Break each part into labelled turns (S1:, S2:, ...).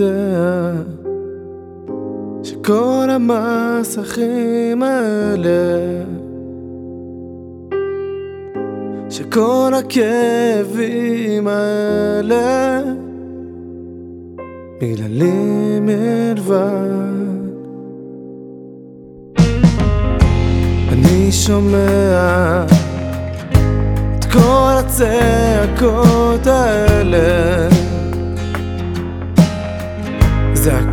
S1: יודע שכל המסכים האלה שכל הכאבים האלה בגללי מלבד אני שומע את כל הצעקות האלה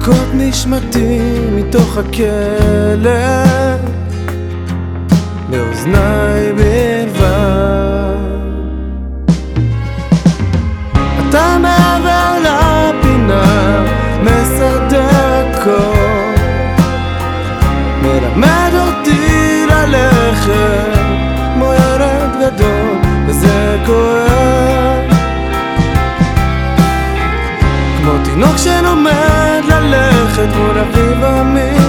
S1: זעקות נשמתי מתוך הכלא. באוזניי בלבד. אתה מעבר לפינה מסדר הכל מלמד אותי ללכת כמו ילד גדול וזה כואב. כמו תינוק שלומד ללכת מול אביו המתרחב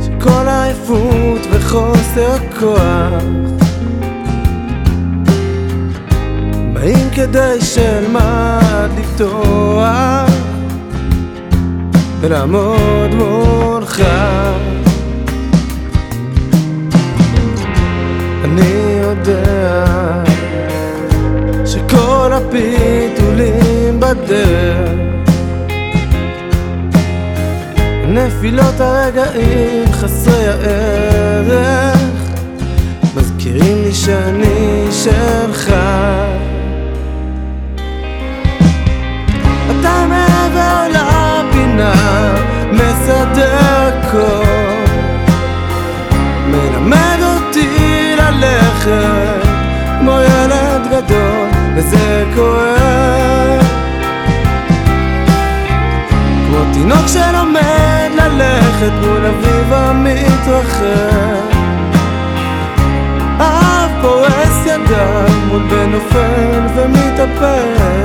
S1: שכל העייפות וחוסר הכוח באים כדי שאלמד לפתוח ולעמוד מולך. אני יודע שכל הפיתולים בדרך נפילות הרגעים חסרי הערך. מזכירים לי שאני שלך. אתה מעבר לפינה מסדר הכל. מלמד אותי ללכת כמו ילד גדול וזה כואב כמו תינוק שלומד ללכת מול אביו המתרחב. אב פורס ידיו מול בן נופל ומתאפר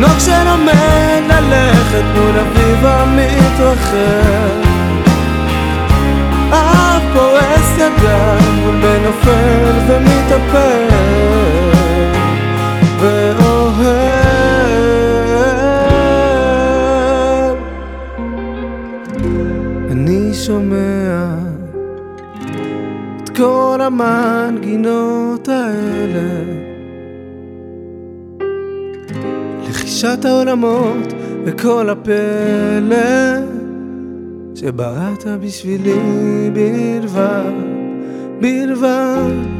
S1: תינוק שלומד ללכת מול אביו המתרחב. אב פורס ידיו מול בן נופל כל המנגינות האלה. לחישת העולמות וכל הפלא שבראת בשבילי בלבד, בלבד